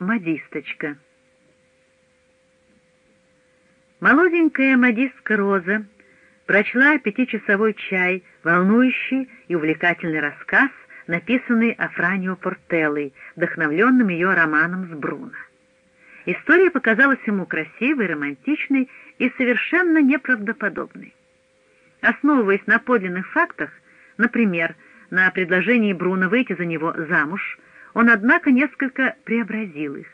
Модисточка Молоденькая модистка Роза прочла пятичасовой чай, волнующий и увлекательный рассказ, написанный Афранио Портеллой, вдохновленным ее романом с Бруно. История показалась ему красивой, романтичной и совершенно неправдоподобной. Основываясь на подлинных фактах, например, на предложении Бруно выйти за него замуж, он, однако, несколько преобразил их.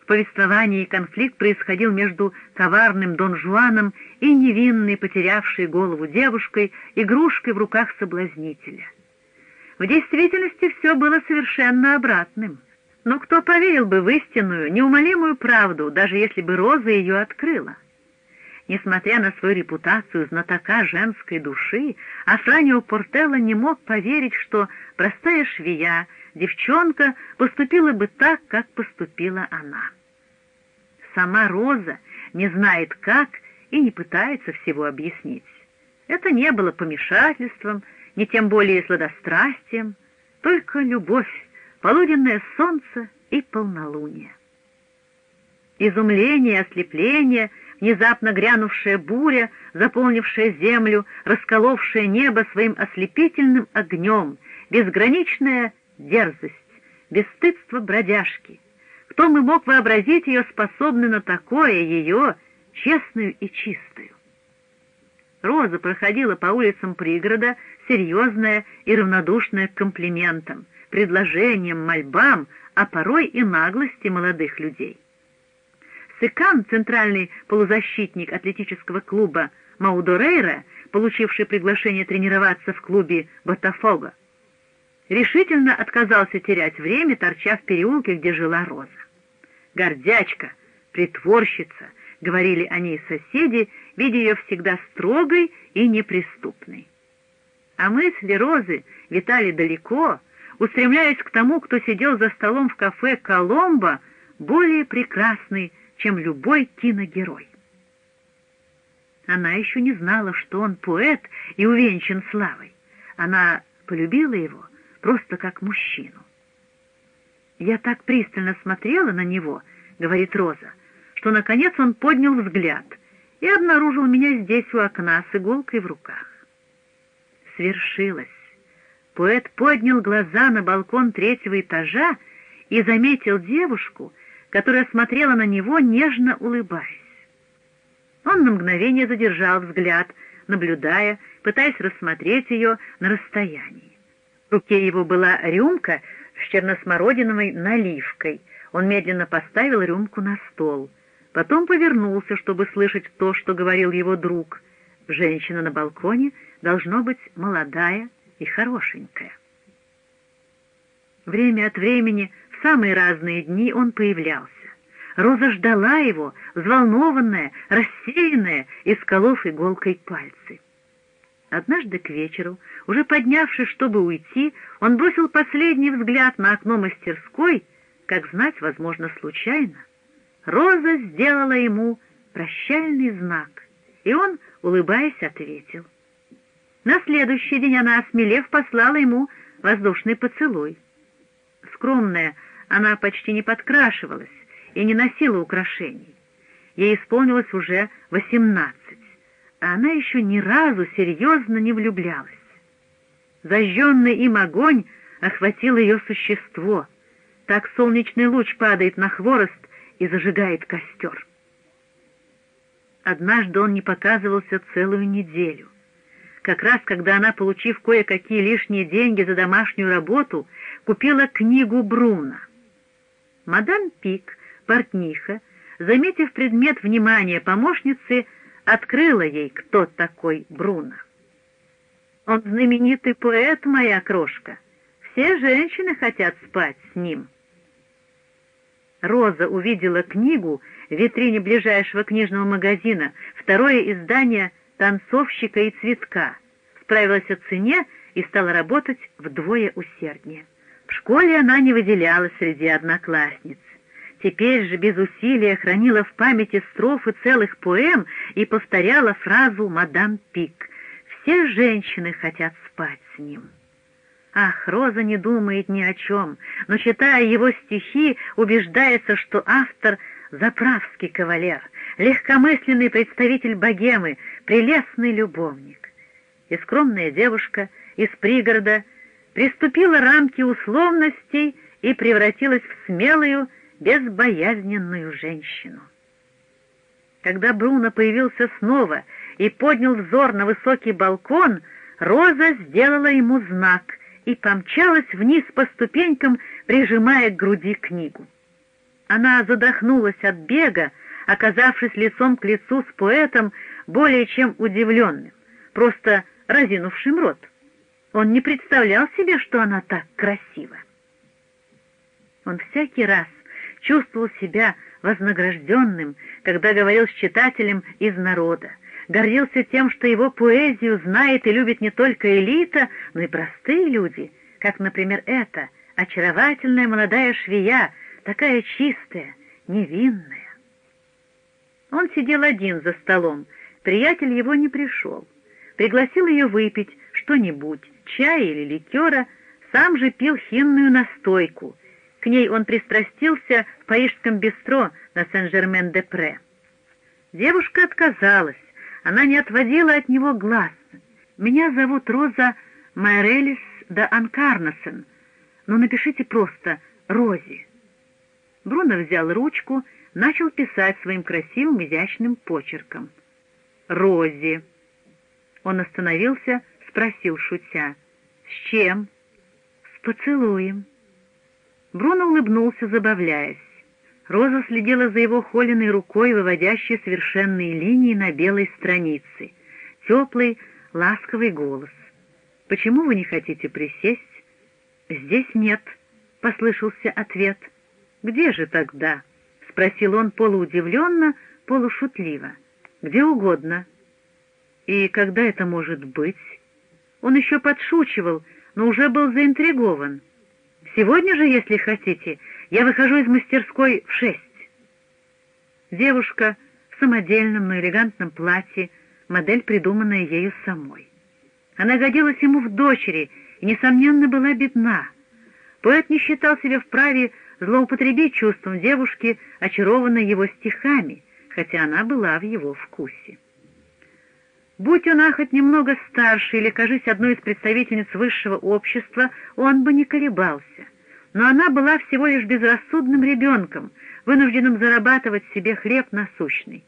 В повествовании конфликт происходил между коварным Дон Жуаном и невинной, потерявшей голову девушкой, игрушкой в руках соблазнителя. В действительности все было совершенно обратным. Но кто поверил бы в истинную, неумолимую правду, даже если бы Роза ее открыла? Несмотря на свою репутацию знатока женской души, Афранио Портелло не мог поверить, что простая швея, девчонка, поступила бы так, как поступила она. Сама Роза не знает как и не пытается всего объяснить. Это не было помешательством, не тем более сладострастием, только любовь, полуденное солнце и полнолуние. Изумление, ослепление, внезапно грянувшая буря, заполнившая землю, расколовшая небо своим ослепительным огнем, безграничная дерзость, бесстыдство бродяжки. Кто мы мог вообразить ее способной на такое, ее, честную и чистую? Роза проходила по улицам пригорода, серьезная и равнодушная к комплиментам, предложениям, мольбам, а порой и наглости молодых людей. Сыкан, центральный полузащитник атлетического клуба Маудорейра, получивший приглашение тренироваться в клубе Ботафого, решительно отказался терять время, торча в переулке, где жила Роза. «Гордячка, притворщица», — говорили они соседи, видя ее всегда строгой и неприступной. А мысли Розы витали далеко, устремляясь к тому, кто сидел за столом в кафе «Коломбо», более прекрасный, чем любой киногерой. Она еще не знала, что он поэт и увенчан славой. Она полюбила его просто как мужчину. «Я так пристально смотрела на него», — говорит Роза, что, наконец, он поднял взгляд и обнаружил меня здесь у окна с иголкой в руках. Свершилось. Поэт поднял глаза на балкон третьего этажа и заметил девушку, которая смотрела на него, нежно улыбаясь. Он на мгновение задержал взгляд, наблюдая, пытаясь рассмотреть ее на расстоянии. В руке его была рюмка с черносмородиновой наливкой. Он медленно поставил рюмку на стол. Потом повернулся, чтобы слышать то, что говорил его друг. Женщина на балконе должно быть молодая, и хорошенькая. Время от времени, в самые разные дни он появлялся. Роза ждала его, взволнованная, рассеянная, исколов иголкой пальцы. Однажды к вечеру, уже поднявшись, чтобы уйти, он бросил последний взгляд на окно мастерской, как знать, возможно, случайно. Роза сделала ему прощальный знак, и он, улыбаясь, ответил. На следующий день она, осмелев, послала ему воздушный поцелуй. Скромная, она почти не подкрашивалась и не носила украшений. Ей исполнилось уже восемнадцать, а она еще ни разу серьезно не влюблялась. Зажженный им огонь охватил ее существо. Так солнечный луч падает на хворост и зажигает костер. Однажды он не показывался целую неделю как раз когда она, получив кое-какие лишние деньги за домашнюю работу, купила книгу Бруна. Мадам Пик, портниха, заметив предмет внимания помощницы, открыла ей, кто такой Бруно. «Он знаменитый поэт, моя крошка. Все женщины хотят спать с ним». Роза увидела книгу в витрине ближайшего книжного магазина, второе издание танцовщика и цветка, справилась о цене и стала работать вдвое усерднее. В школе она не выделялась среди одноклассниц. Теперь же без усилия хранила в памяти строфы целых поэм и повторяла фразу «Мадам Пик». «Все женщины хотят спать с ним». Ах, Роза не думает ни о чем, но, читая его стихи, убеждается, что автор — заправский кавалер, легкомысленный представитель богемы, прелестный любовник. И скромная девушка из пригорода приступила рамки условностей и превратилась в смелую, безбоязненную женщину. Когда Бруно появился снова и поднял взор на высокий балкон, Роза сделала ему знак — и помчалась вниз по ступенькам, прижимая к груди книгу. Она задохнулась от бега, оказавшись лицом к лицу с поэтом более чем удивленным, просто разинувшим рот. Он не представлял себе, что она так красива. Он всякий раз чувствовал себя вознагражденным, когда говорил с читателем из народа, гордился тем, что его поэзию знает и любит не только элита, но и простые люди, как, например, эта очаровательная молодая швея, такая чистая, невинная. Он сидел один за столом, приятель его не пришел. Пригласил ее выпить что-нибудь, чая или ликера, сам же пил хинную настойку. К ней он пристрастился в парижском бистро на Сен-Жермен-де-Пре. Девушка отказалась, она не отводила от него глаз. «Меня зовут Роза Майрелис да Анкарнасен, но напишите просто «Рози». Бруно взял ручку, начал писать своим красивым изящным почерком. «Рози». Он остановился, спросил, шутя. «С чем?» «С поцелуем». Бруно улыбнулся, забавляясь. Роза следила за его холеной рукой, выводящей совершенные линии на белой странице. Теплый, ласковый голос. «Почему вы не хотите присесть?» «Здесь нет», — послышался ответ. «Где же тогда?» — спросил он полуудивленно, полушутливо. «Где угодно». «И когда это может быть?» Он еще подшучивал, но уже был заинтригован. «Сегодня же, если хотите, я выхожу из мастерской в шесть. Девушка в самодельном, но элегантном платье, модель, придуманная ею самой. Она годилась ему в дочери и, несомненно, была бедна. Поэт не считал себя вправе злоупотребить чувством девушки, очарованной его стихами, хотя она была в его вкусе. Будь он хоть немного старше или, кажись, одной из представительниц высшего общества, он бы не колебался но она была всего лишь безрассудным ребенком, вынужденным зарабатывать себе хлеб насущный.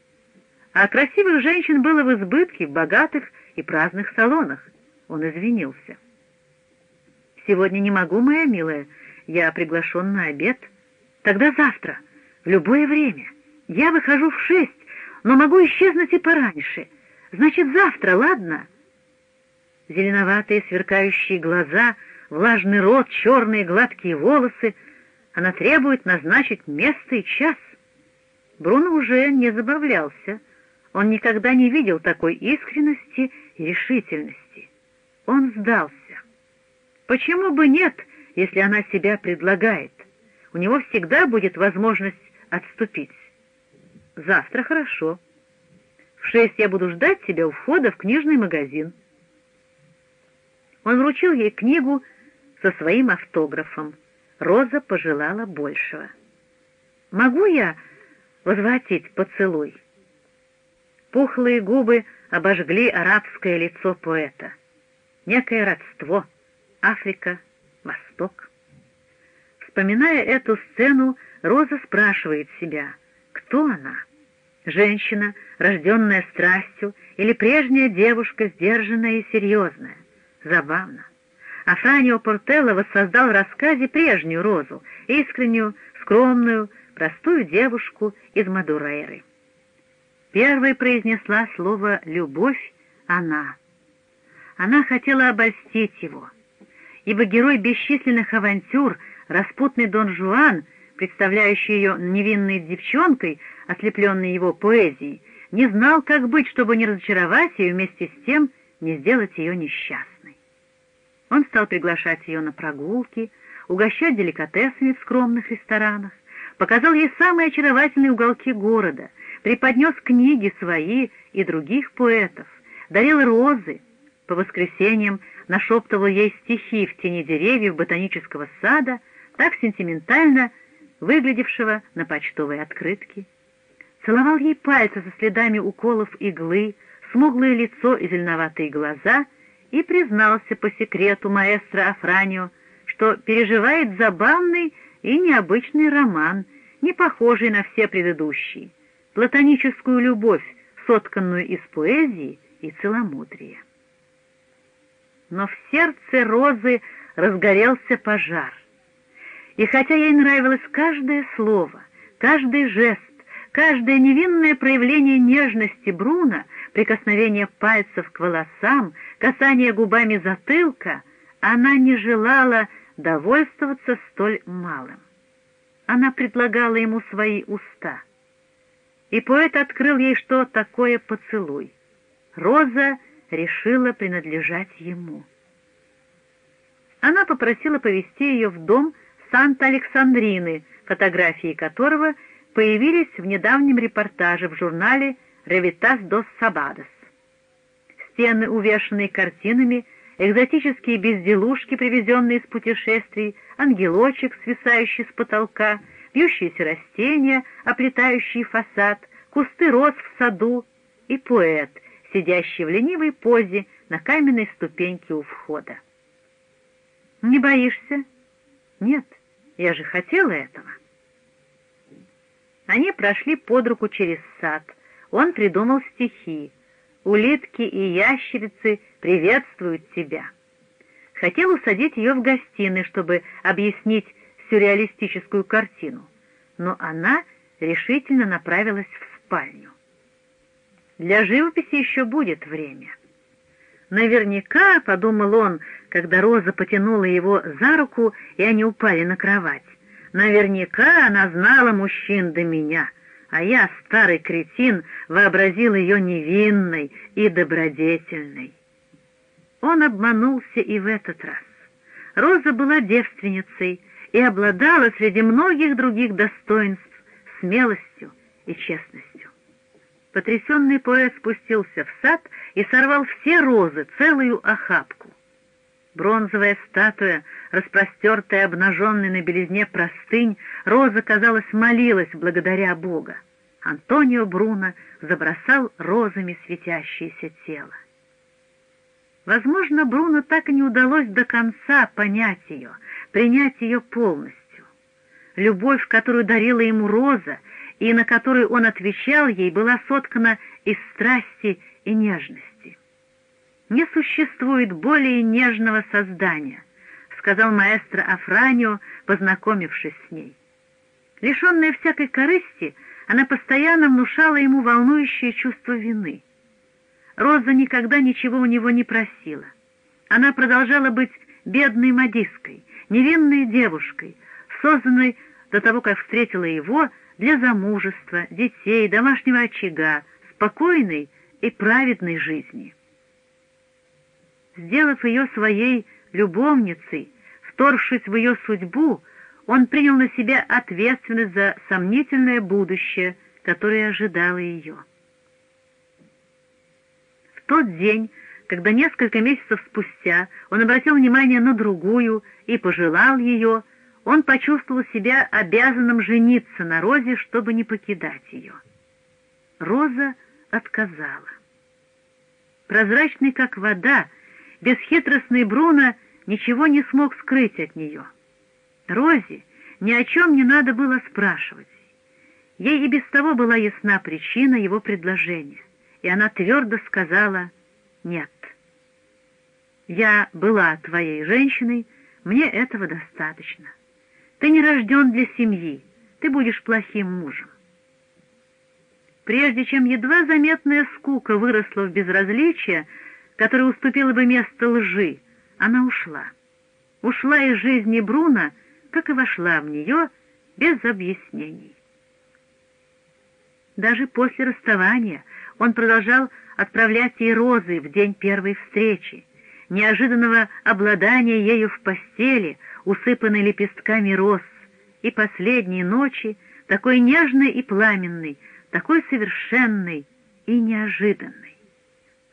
А красивых женщин было в избытке в богатых и праздных салонах. Он извинился. «Сегодня не могу, моя милая, я приглашен на обед. Тогда завтра, в любое время. Я выхожу в шесть, но могу исчезнуть и пораньше. Значит, завтра, ладно?» Зеленоватые сверкающие глаза — влажный рот, черные гладкие волосы. Она требует назначить место и час. Бруно уже не забавлялся. Он никогда не видел такой искренности и решительности. Он сдался. Почему бы нет, если она себя предлагает? У него всегда будет возможность отступить. Завтра хорошо. Шесть я буду ждать тебя у входа в книжный магазин. Он вручил ей книгу со своим автографом. Роза пожелала большего. «Могу я возвратить поцелуй?» Пухлые губы обожгли арабское лицо поэта. Некое родство. Африка, Восток. Вспоминая эту сцену, Роза спрашивает себя, кто она? Женщина, рожденная страстью, или прежняя девушка, сдержанная и серьезная? Забавно. Афранио Портелло воссоздал в рассказе прежнюю Розу, искреннюю, скромную, простую девушку из Мадурейры. Первой произнесла слово «любовь» она. Она хотела обольстить его, ибо герой бесчисленных авантюр, распутный Дон Жуан, представляющий ее невинной девчонкой, ослепленной его поэзией, не знал, как быть, чтобы не разочаровать ее вместе с тем не сделать ее несчастной. Он стал приглашать ее на прогулки, угощать деликатесами в скромных ресторанах, показал ей самые очаровательные уголки города, преподнес книги свои и других поэтов, дарил розы, по воскресеньям нашептывал ей стихи в тени деревьев ботанического сада, так сентиментально выглядевшего на почтовой открытке. Целовал ей пальцы со следами уколов иглы, смуглое лицо и зеленоватые глаза и признался по секрету маэстро Афранио, что переживает забавный и необычный роман, не похожий на все предыдущие, платоническую любовь, сотканную из поэзии и целомудрия. Но в сердце Розы разгорелся пожар. И хотя ей нравилось каждое слово, каждый жест, каждое невинное проявление нежности Бруна, прикосновение пальцев к волосам, касание губами затылка, она не желала довольствоваться столь малым. Она предлагала ему свои уста. И поэт открыл ей, что такое поцелуй. Роза решила принадлежать ему. Она попросила повести ее в дом Санта-Александрины, фотографии которого появились в недавнем репортаже в журнале «Ревитас дос Сабадос». Стены, увешанные картинами, экзотические безделушки, привезенные из путешествий, ангелочек, свисающий с потолка, вьющиеся растения, оплетающие фасад, кусты роз в саду и поэт, сидящий в ленивой позе на каменной ступеньке у входа. «Не боишься?» «Нет, я же хотела этого». Они прошли под руку через сад. Он придумал стихи. «Улитки и ящерицы приветствуют тебя». Хотел усадить ее в гостиной, чтобы объяснить сюрреалистическую картину, но она решительно направилась в спальню. Для живописи еще будет время. Наверняка, — подумал он, когда Роза потянула его за руку, и они упали на кровать, наверняка она знала мужчин до меня, а я, старый кретин, вообразил ее невинной и добродетельной. Он обманулся и в этот раз. Роза была девственницей и обладала среди многих других достоинств смелостью и честностью. Потрясенный поэт спустился в сад и сорвал все розы, целую охапку. Бронзовая статуя, распростертая обнаженной на белизне простынь, роза, казалось, молилась благодаря Бога. Антонио Бруно забросал розами светящееся тело. Возможно, Бруно так и не удалось до конца понять ее, принять ее полностью. Любовь, которую дарила ему Роза, и на которую он отвечал ей, была соткана из страсти и нежности. «Не существует более нежного создания», — сказал маэстро Афранио, познакомившись с ней. Лишенная всякой корысти, она постоянно внушала ему волнующее чувство вины — Роза никогда ничего у него не просила. Она продолжала быть бедной модисткой, невинной девушкой, созданной до того, как встретила его для замужества, детей, домашнего очага, спокойной и праведной жизни. Сделав ее своей любовницей, вторгшись в ее судьбу, он принял на себя ответственность за сомнительное будущее, которое ожидало ее тот день, когда несколько месяцев спустя он обратил внимание на другую и пожелал ее, он почувствовал себя обязанным жениться на Розе, чтобы не покидать ее. Роза отказала. Прозрачный, как вода, бесхитростный Бруно ничего не смог скрыть от нее. Розе ни о чем не надо было спрашивать. Ей и без того была ясна причина его предложения и она твердо сказала «нет». «Я была твоей женщиной, мне этого достаточно. Ты не рожден для семьи, ты будешь плохим мужем». Прежде чем едва заметная скука выросла в безразличие, которое уступило бы место лжи, она ушла. Ушла из жизни Бруна, как и вошла в нее, без объяснений. Даже после расставания он продолжал отправлять ей розы в день первой встречи, неожиданного обладания ею в постели, усыпанной лепестками роз, и последней ночи, такой нежной и пламенной, такой совершенной и неожиданной.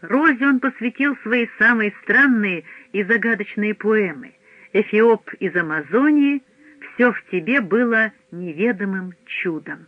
Розе он посвятил свои самые странные и загадочные поэмы. «Эфиоп из Амазонии» «Все в тебе было неведомым чудом».